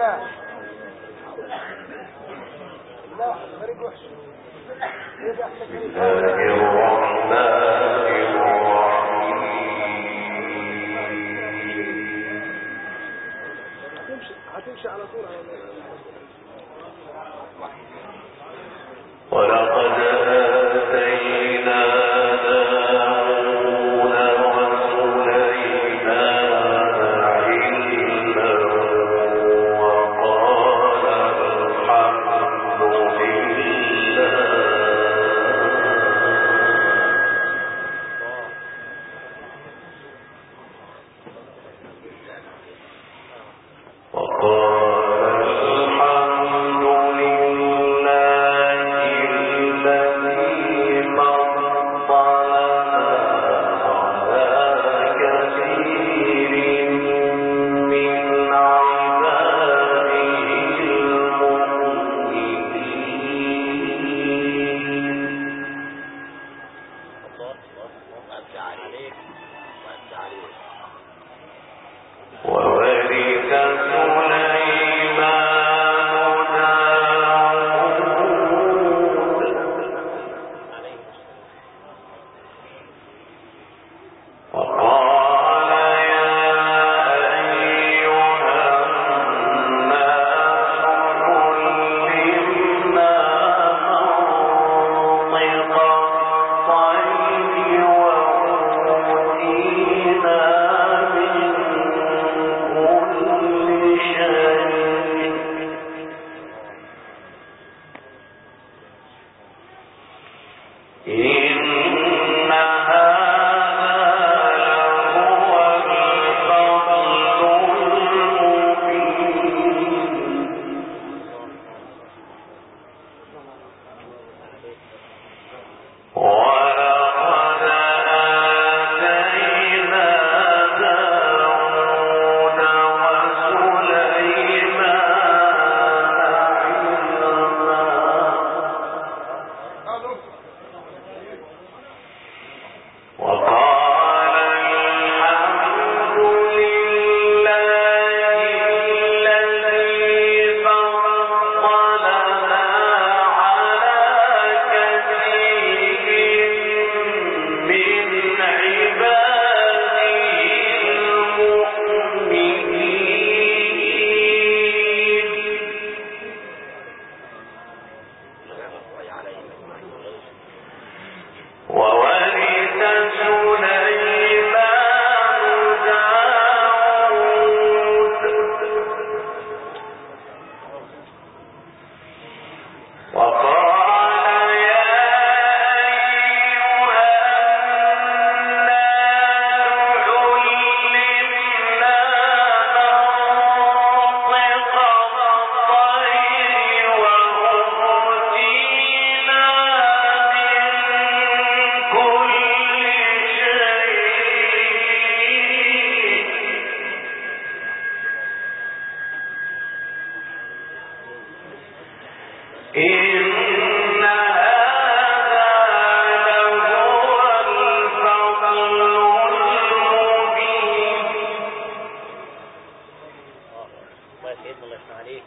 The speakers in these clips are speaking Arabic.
الرحمن لا فريق وحش. هتمشي على طول. ایک الله يسمع عليك.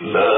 لا